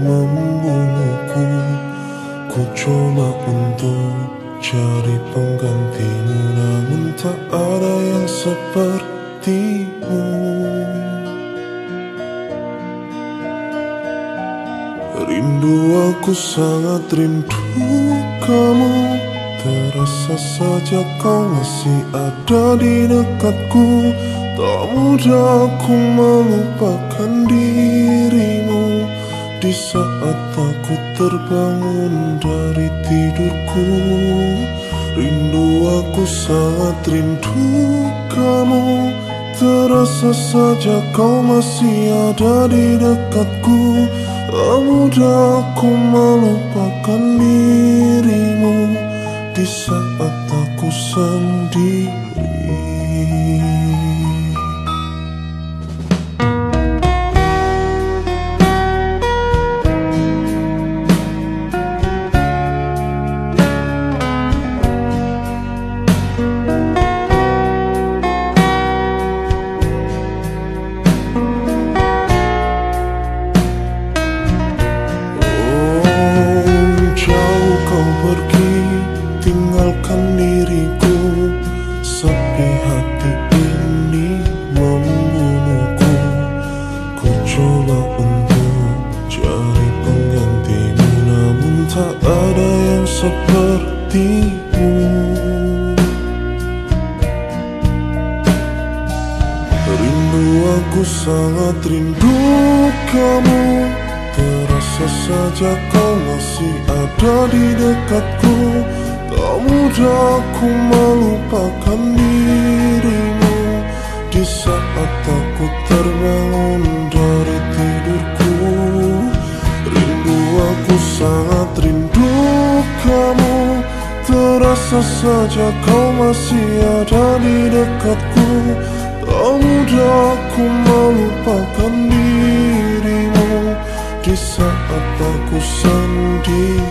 membunuhku Ku coba untuk cari penggantimu Namun tak ada yang sepertimu. Rindu aku sangat rindu kamu. Terasa saja kau masih ada di dekatku. Tak mudah aku melupakan dirimu Di saat aku terbangun dari tidurku Rindu aku sangat rindu. Kamu Terasa saja kau masih ada di dekatku. Tak mudah aku melupakan dirimu Di saat aku sendiri tinggalkan diriku Sepi hati ini membunuhku. Ku coba untuk cari penggantimu Namun tak ada yang sepertimu. Rindu aku sangat rindu saja kau masih ada di dekatku. Tak mudah aku melupakan dirimu. Di saat aku terbangun dari tidurku Rindu aku sangat rindu kamu. Terasa saja kau masih ada di dekatku. Tak mudah aku melupakan dirimu Di saat aku sendiri